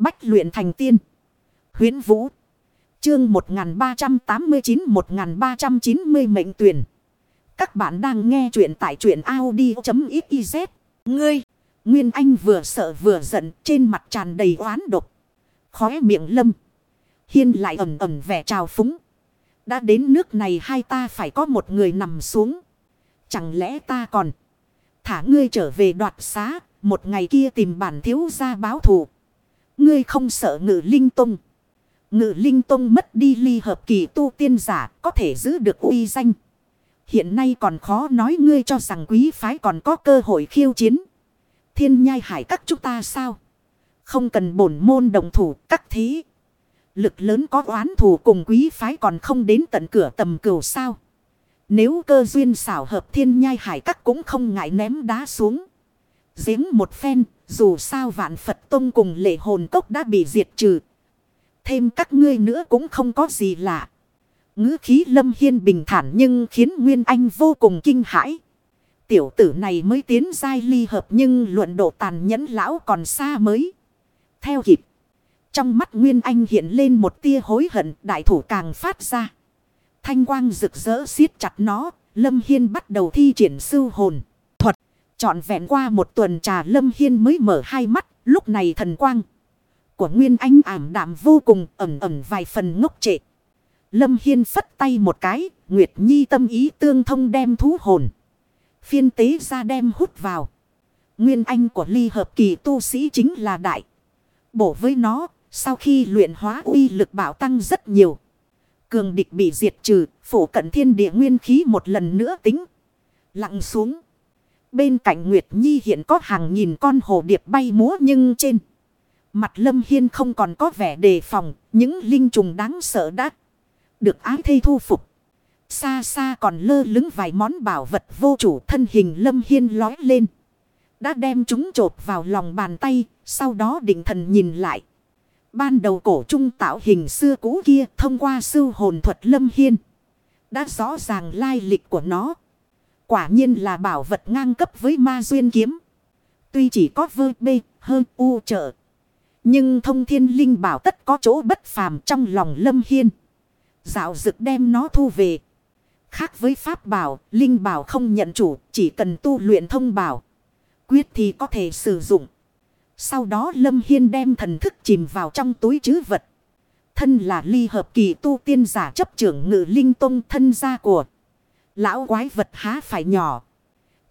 Bách luyện thành tiên. Huyến Vũ. Chương 1389-1390 mệnh tuyển. Các bạn đang nghe truyện tại truyện Audi.xyz. Ngươi. Nguyên Anh vừa sợ vừa giận, trên mặt tràn đầy oán độc. Khóe miệng lâm. Hiên lại ẩm ẩm vẻ trào phúng. Đã đến nước này hai ta phải có một người nằm xuống. Chẳng lẽ ta còn thả ngươi trở về đoạt xá. Một ngày kia tìm bản thiếu ra báo thù. Ngươi không sợ ngự linh tông, Ngự linh tông mất đi ly hợp kỳ tu tiên giả có thể giữ được uy danh. Hiện nay còn khó nói ngươi cho rằng quý phái còn có cơ hội khiêu chiến. Thiên nhai hải các chúng ta sao? Không cần bổn môn đồng thủ các thí. Lực lớn có oán thù cùng quý phái còn không đến tận cửa tầm cửu sao. Nếu cơ duyên xảo hợp thiên nhai hải các cũng không ngại ném đá xuống. Giếng một phen, dù sao vạn Phật Tông cùng lệ hồn cốc đã bị diệt trừ. Thêm các ngươi nữa cũng không có gì lạ. ngữ khí lâm hiên bình thản nhưng khiến Nguyên Anh vô cùng kinh hãi. Tiểu tử này mới tiến giai ly hợp nhưng luận độ tàn nhẫn lão còn xa mới. Theo kịp. Trong mắt Nguyên Anh hiện lên một tia hối hận đại thủ càng phát ra. Thanh quang rực rỡ siết chặt nó. Lâm Hiên bắt đầu thi triển sư hồn. Chọn vẹn qua một tuần trà Lâm Hiên mới mở hai mắt. Lúc này thần quang của Nguyên Anh ảm đạm vô cùng ẩm ẩm vài phần ngốc trệ. Lâm Hiên phất tay một cái, Nguyệt Nhi tâm ý tương thông đem thú hồn. Phiên tế ra đem hút vào. Nguyên Anh của ly hợp kỳ tu sĩ chính là đại. Bổ với nó, sau khi luyện hóa uy lực bảo tăng rất nhiều. Cường địch bị diệt trừ, phổ cận thiên địa nguyên khí một lần nữa tính. Lặng xuống. Bên cạnh Nguyệt Nhi hiện có hàng nghìn con hồ điệp bay múa nhưng trên. Mặt lâm hiên không còn có vẻ đề phòng, những linh trùng đáng sợ đã được ái thây thu phục. Xa xa còn lơ lứng vài món bảo vật vô chủ thân hình lâm hiên lói lên. Đã đem chúng trộp vào lòng bàn tay, sau đó định thần nhìn lại. Ban đầu cổ trung tạo hình xưa cũ kia thông qua sư hồn thuật lâm hiên. Đã rõ ràng lai lịch của nó. Quả nhiên là bảo vật ngang cấp với ma duyên kiếm. Tuy chỉ có vơ bê hơn u trợ. Nhưng thông thiên linh bảo tất có chỗ bất phàm trong lòng lâm hiên. Dạo dực đem nó thu về. Khác với pháp bảo, linh bảo không nhận chủ, chỉ cần tu luyện thông bảo. Quyết thì có thể sử dụng. Sau đó lâm hiên đem thần thức chìm vào trong túi chứ vật. Thân là ly hợp kỳ tu tiên giả chấp trưởng ngự linh tông thân gia của. Lão quái vật há phải nhỏ.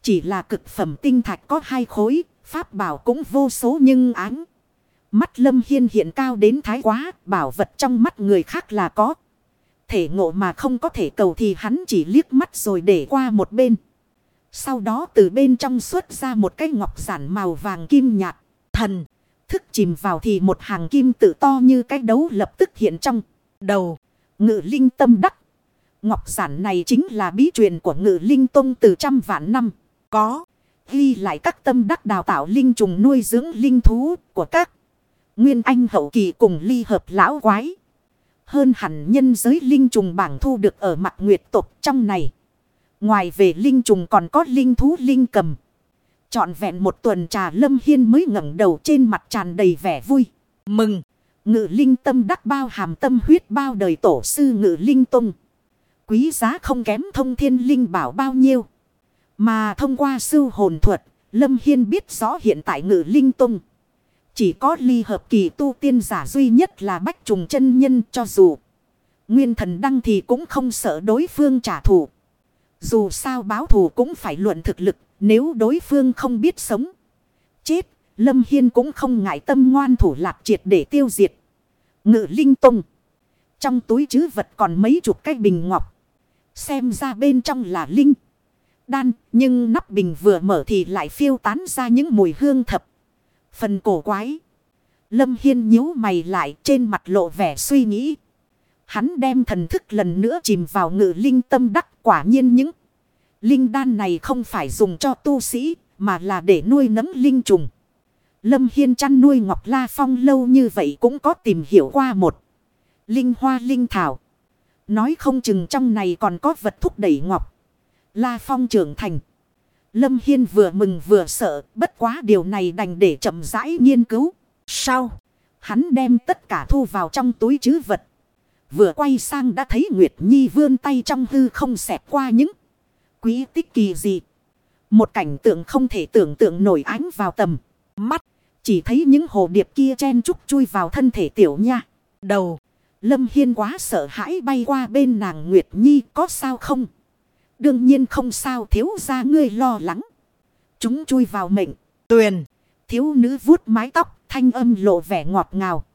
Chỉ là cực phẩm tinh thạch có hai khối, pháp bảo cũng vô số nhưng áng. Mắt Lâm Hiên hiện cao đến thái quá, bảo vật trong mắt người khác là có. Thể ngộ mà không có thể cầu thì hắn chỉ liếc mắt rồi để qua một bên. Sau đó từ bên trong xuất ra một cái ngọc giản màu vàng kim nhạt. Thần, thức chìm vào thì một hàng kim tự to như cái đấu lập tức hiện trong đầu. Ngự linh tâm đắc. Ngọc giản này chính là bí truyền của ngự linh tông từ trăm vạn năm. Có, ghi lại các tâm đắc đào tạo linh trùng nuôi dưỡng linh thú của các Nguyên Anh hậu kỳ cùng ly hợp lão quái. Hơn hẳn nhân giới linh trùng bảng thu được ở mặt nguyệt tộc trong này. Ngoài về linh trùng còn có linh thú linh cầm. Chọn vẹn một tuần trà lâm hiên mới ngẩng đầu trên mặt tràn đầy vẻ vui. Mừng! Ngự linh tâm đắc bao hàm tâm huyết bao đời tổ sư ngự linh tung. Quý giá không kém thông thiên linh bảo bao nhiêu. Mà thông qua sư hồn thuật, Lâm Hiên biết rõ hiện tại ngự linh tung. Chỉ có ly hợp kỳ tu tiên giả duy nhất là bách trùng chân nhân cho dù. Nguyên thần đăng thì cũng không sợ đối phương trả thù. Dù sao báo thù cũng phải luận thực lực nếu đối phương không biết sống. Chết, Lâm Hiên cũng không ngại tâm ngoan thủ lạc triệt để tiêu diệt. Ngự linh tung. Trong túi chứ vật còn mấy chục cái bình ngọc. Xem ra bên trong là linh. Đan, nhưng nắp bình vừa mở thì lại phiêu tán ra những mùi hương thập. Phần cổ quái. Lâm Hiên nhíu mày lại trên mặt lộ vẻ suy nghĩ. Hắn đem thần thức lần nữa chìm vào ngự linh tâm đắc quả nhiên những. Linh đan này không phải dùng cho tu sĩ mà là để nuôi nấng linh trùng. Lâm Hiên chăn nuôi Ngọc La Phong lâu như vậy cũng có tìm hiểu qua một. Linh hoa linh thảo. Nói không chừng trong này còn có vật thúc đẩy Ngọc. La Phong trưởng thành. Lâm Hiên vừa mừng vừa sợ, bất quá điều này đành để chậm rãi nghiên cứu. Sau, Hắn đem tất cả thu vào trong túi chứ vật. Vừa quay sang đã thấy Nguyệt Nhi vươn tay trong hư không xẹp qua những quý tích kỳ dị. Một cảnh tượng không thể tưởng tượng nổi ánh vào tầm. Mắt. Chỉ thấy những hồ điệp kia chen chúc chui vào thân thể tiểu nha. Đầu. Lâm Hiên quá sợ hãi bay qua bên nàng Nguyệt Nhi có sao không? Đương nhiên không sao thiếu ra ngươi lo lắng. Chúng chui vào mệnh. Tuyền. Thiếu nữ vuốt mái tóc thanh âm lộ vẻ ngọt ngào.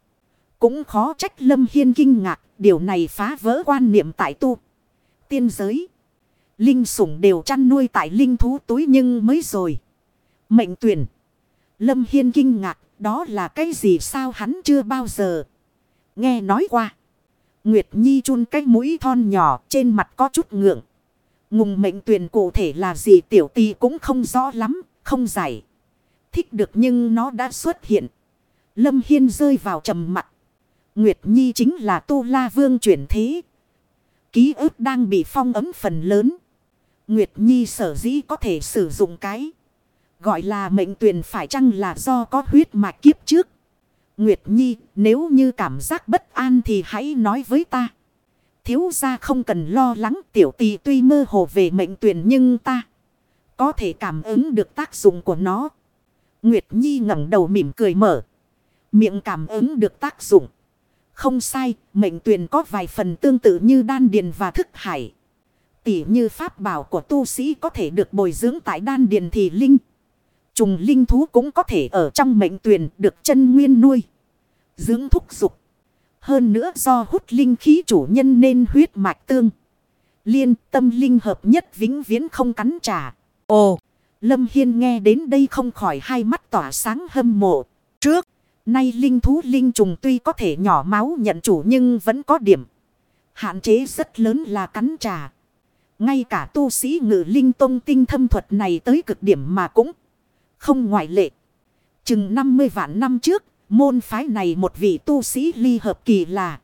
Cũng khó trách Lâm Hiên kinh ngạc. Điều này phá vỡ quan niệm tại tu. Tiên giới. Linh sủng đều chăn nuôi tại linh thú túi nhưng mới rồi. Mệnh tuyển. Lâm Hiên kinh ngạc. Đó là cái gì sao hắn chưa bao giờ. Nghe nói qua. Nguyệt Nhi chun cái mũi thon nhỏ trên mặt có chút ngượng. Ngùng mệnh tuyển cụ thể là gì tiểu tì cũng không rõ lắm. Không giải. Thích được nhưng nó đã xuất hiện. Lâm Hiên rơi vào trầm mặt. Nguyệt Nhi chính là Tu La Vương chuyển thế. Ký ức đang bị phong ấm phần lớn. Nguyệt Nhi sở dĩ có thể sử dụng cái. Gọi là mệnh tuyển phải chăng là do có huyết mạch kiếp trước. Nguyệt Nhi nếu như cảm giác bất an thì hãy nói với ta. Thiếu gia không cần lo lắng tiểu tì tuy mơ hồ về mệnh tuyển nhưng ta. Có thể cảm ứng được tác dụng của nó. Nguyệt Nhi ngẩng đầu mỉm cười mở. Miệng cảm ứng được tác dụng. Không sai, mệnh tuyển có vài phần tương tự như đan điền và thức hải. Tỉ như pháp bảo của tu sĩ có thể được bồi dưỡng tại đan điền thì linh. Trùng linh thú cũng có thể ở trong mệnh tuyển được chân nguyên nuôi. Dưỡng thúc dục. Hơn nữa do hút linh khí chủ nhân nên huyết mạch tương. Liên tâm linh hợp nhất vĩnh viễn không cắn trả. Ồ, Lâm Hiên nghe đến đây không khỏi hai mắt tỏa sáng hâm mộ. Trước, nay linh thú linh trùng tuy có thể nhỏ máu nhận chủ nhưng vẫn có điểm. Hạn chế rất lớn là cắn trà. Ngay cả tu sĩ ngự linh tông tinh thâm thuật này tới cực điểm mà cũng không ngoại lệ. Chừng 50 vạn năm trước, môn phái này một vị tu sĩ ly hợp kỳ là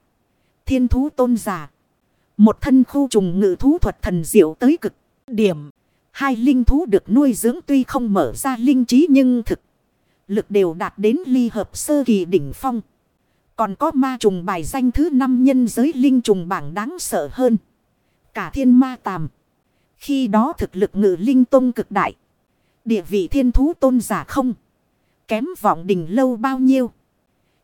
thiên thú tôn giả. Một thân khu trùng ngự thú thuật thần diệu tới cực điểm. Hai linh thú được nuôi dưỡng tuy không mở ra linh trí nhưng thực lực đều đạt đến ly hợp sơ kỳ đỉnh phong. Còn có ma trùng bài danh thứ năm nhân giới linh trùng bảng đáng sợ hơn. Cả thiên ma tàm. Khi đó thực lực ngự linh tông cực đại. Địa vị thiên thú tôn giả không. Kém vọng đỉnh lâu bao nhiêu.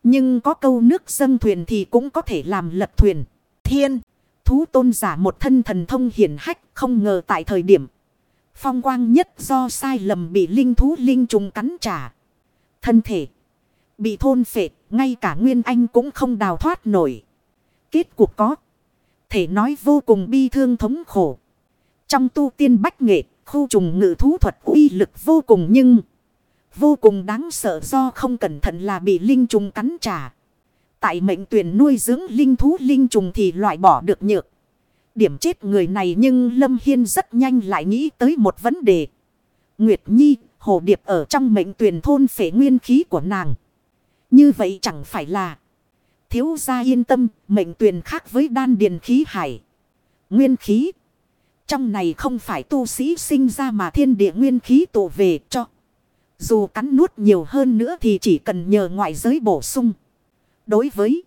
Nhưng có câu nước dâng thuyền thì cũng có thể làm lật thuyền. Thiên. Thú tôn giả một thân thần thông hiển hách không ngờ tại thời điểm. Phong quang nhất do sai lầm bị linh thú linh trùng cắn trả. Thân thể. Bị thôn phệ. Ngay cả Nguyên Anh cũng không đào thoát nổi. Kết cục có. Thể nói vô cùng bi thương thống khổ. Trong tu tiên bách nghệ. Khu trùng ngự thú thuật uy lực vô cùng nhưng. Vô cùng đáng sợ do không cẩn thận là bị linh trùng cắn trả. Tại mệnh tuyển nuôi dưỡng linh thú linh trùng thì loại bỏ được nhược. Điểm chết người này nhưng Lâm Hiên rất nhanh lại nghĩ tới một vấn đề. Nguyệt Nhi, hồ điệp ở trong mệnh tuyển thôn phế nguyên khí của nàng. Như vậy chẳng phải là thiếu gia yên tâm, mệnh tuyển khác với đan điền khí hải. Nguyên khí. Trong này không phải tu sĩ sinh ra mà thiên địa nguyên khí tụ về cho. Dù cắn nuốt nhiều hơn nữa thì chỉ cần nhờ ngoại giới bổ sung. Đối với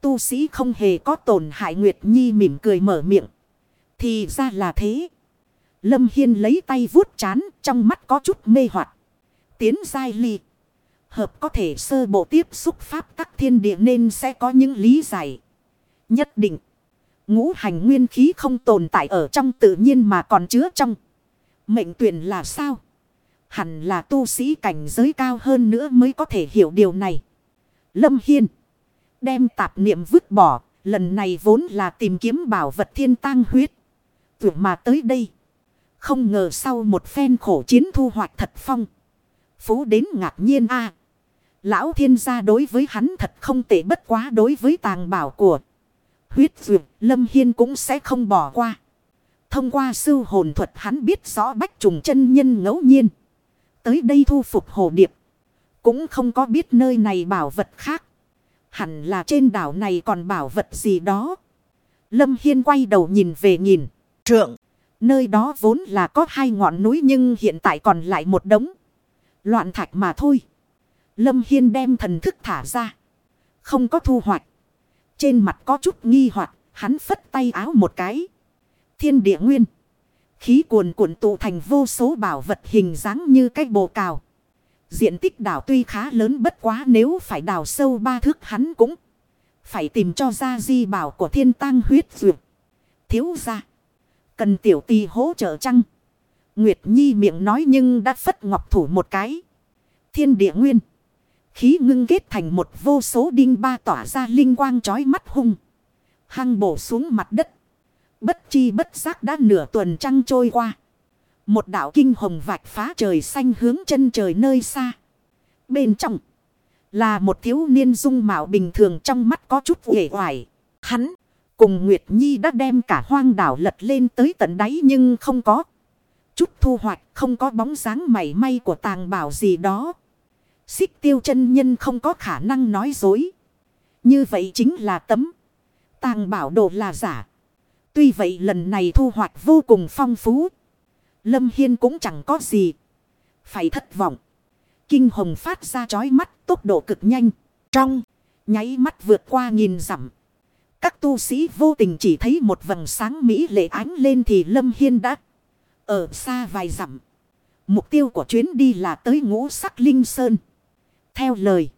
tu sĩ không hề có tổn hại Nguyệt Nhi mỉm cười mở miệng. Thì ra là thế. Lâm Hiên lấy tay vuốt chán, trong mắt có chút mê hoặc Tiến dai ly. Hợp có thể sơ bộ tiếp xúc pháp các thiên địa nên sẽ có những lý giải. Nhất định. Ngũ hành nguyên khí không tồn tại ở trong tự nhiên mà còn chứa trong. Mệnh tuyển là sao? Hẳn là tu sĩ cảnh giới cao hơn nữa mới có thể hiểu điều này. Lâm Hiên. Đem tạp niệm vứt bỏ. Lần này vốn là tìm kiếm bảo vật thiên tang huyết. Vượt mà tới đây. Không ngờ sau một phen khổ chiến thu hoạch thật phong. Phú đến ngạc nhiên a Lão thiên gia đối với hắn thật không tệ bất quá đối với tàng bảo của huyết dược, Lâm Hiên cũng sẽ không bỏ qua. Thông qua sư hồn thuật hắn biết rõ bách trùng chân nhân ngẫu nhiên. Tới đây thu phục hồ điệp. Cũng không có biết nơi này bảo vật khác. Hẳn là trên đảo này còn bảo vật gì đó. Lâm Hiên quay đầu nhìn về nhìn. Trượng. Nơi đó vốn là có hai ngọn núi nhưng hiện tại còn lại một đống. Loạn thạch mà thôi. Lâm Hiên đem thần thức thả ra. Không có thu hoạch. Trên mặt có chút nghi hoặc, hắn phất tay áo một cái. Thiên địa nguyên. Khí cuồn cuộn tụ thành vô số bảo vật hình dáng như cái bồ cào. Diện tích đảo tuy khá lớn bất quá nếu phải đào sâu ba thước hắn cũng phải tìm cho ra di bảo của thiên tang huyết dược. Thiếu ra. Cần tiểu tì hỗ trợ chăng? Nguyệt Nhi miệng nói nhưng đã phất ngọc thủ một cái. Thiên địa nguyên. Khí ngưng kết thành một vô số đinh ba tỏa ra linh quang chói mắt hung. Hăng bổ xuống mặt đất. Bất chi bất giác đã nửa tuần trăng trôi qua. Một đảo kinh hồng vạch phá trời xanh hướng chân trời nơi xa. Bên trong. Là một thiếu niên dung mạo bình thường trong mắt có chút uể oải. Hắn cùng Nguyệt Nhi đã đem cả hoang đảo lật lên tới tận đáy nhưng không có. Chút thu hoạch, không có bóng dáng mảy may của tàng bảo gì đó. Xích tiêu chân nhân không có khả năng nói dối. Như vậy chính là tấm. Tàng bảo đồ là giả. Tuy vậy lần này thu hoạch vô cùng phong phú. Lâm Hiên cũng chẳng có gì. Phải thất vọng. Kinh hồng phát ra chói mắt, tốc độ cực nhanh. Trong, nháy mắt vượt qua nghìn dặm. Các tu sĩ vô tình chỉ thấy một vầng sáng mỹ lệ ánh lên thì Lâm Hiên đã ở xa vài dặm. Mục tiêu của chuyến đi là tới ngũ sắc linh sơn. Theo lời.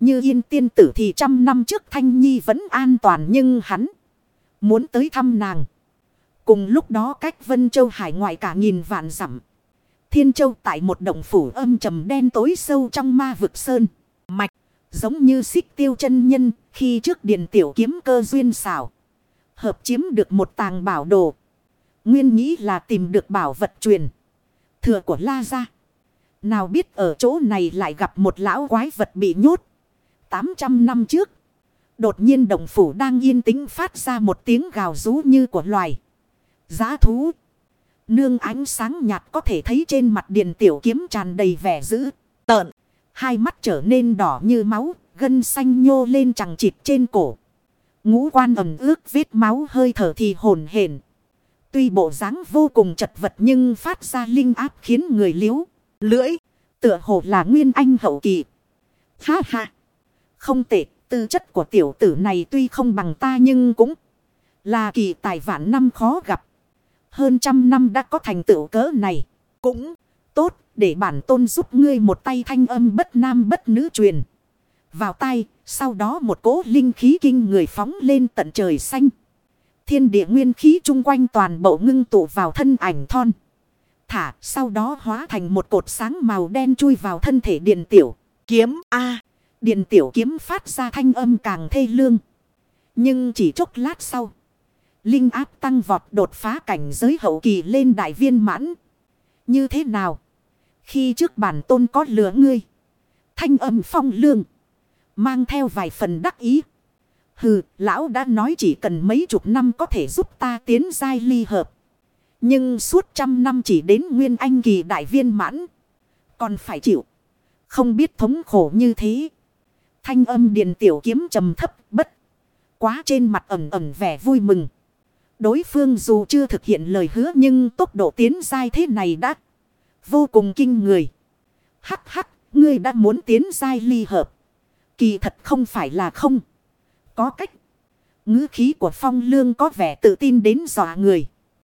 Như yên tiên tử thì trăm năm trước Thanh Nhi vẫn an toàn nhưng hắn muốn tới thăm nàng. Cùng lúc đó cách Vân Châu hải ngoại cả nghìn vạn dặm. Thiên Châu tại một động phủ âm trầm đen tối sâu trong ma vực sơn. Mạch, giống như xích tiêu chân nhân, khi trước điện tiểu kiếm cơ duyên xảo. Hợp chiếm được một tàng bảo đồ. Nguyên nghĩ là tìm được bảo vật truyền. Thừa của La Gia. Nào biết ở chỗ này lại gặp một lão quái vật bị nhốt. 800 năm trước. Đột nhiên đồng phủ đang yên tĩnh phát ra một tiếng gào rú như của loài. Giá thú. Nương ánh sáng nhạt có thể thấy trên mặt điện tiểu kiếm tràn đầy vẻ dữ, tợn. Hai mắt trở nên đỏ như máu, gân xanh nhô lên chẳng chịt trên cổ. Ngũ quan ẩm ướt vết máu hơi thở thì hồn hển. Tuy bộ dáng vô cùng chật vật nhưng phát ra linh áp khiến người liếu, lưỡi, tựa hồ là nguyên anh hậu kỳ. Ha ha! Không tệ, tư chất của tiểu tử này tuy không bằng ta nhưng cũng là kỳ tài vạn năm khó gặp. Hơn trăm năm đã có thành tựu cỡ này. Cũng tốt để bản tôn giúp ngươi một tay thanh âm bất nam bất nữ truyền. Vào tay, sau đó một cỗ linh khí kinh người phóng lên tận trời xanh. Thiên địa nguyên khí chung quanh toàn bộ ngưng tụ vào thân ảnh thon. Thả, sau đó hóa thành một cột sáng màu đen chui vào thân thể điện tiểu. Kiếm A. điện tiểu kiếm phát ra thanh âm càng thê lương. Nhưng chỉ chốc lát sau. Linh áp tăng vọt đột phá cảnh giới hậu kỳ lên đại viên mãn. Như thế nào? Khi trước bản tôn có lửa ngươi. Thanh âm phong lương. Mang theo vài phần đắc ý. Hừ, lão đã nói chỉ cần mấy chục năm có thể giúp ta tiến giai ly hợp. Nhưng suốt trăm năm chỉ đến nguyên anh kỳ đại viên mãn. Còn phải chịu. Không biết thống khổ như thế. Thanh âm điền tiểu kiếm trầm thấp bất. Quá trên mặt ẩm ẩm vẻ vui mừng. Đối phương dù chưa thực hiện lời hứa nhưng tốc độ tiến dai thế này đã vô cùng kinh người. Hắc hắc, ngươi đã muốn tiến dai ly hợp. Kỳ thật không phải là không. Có cách. ngữ khí của phong lương có vẻ tự tin đến dọa người.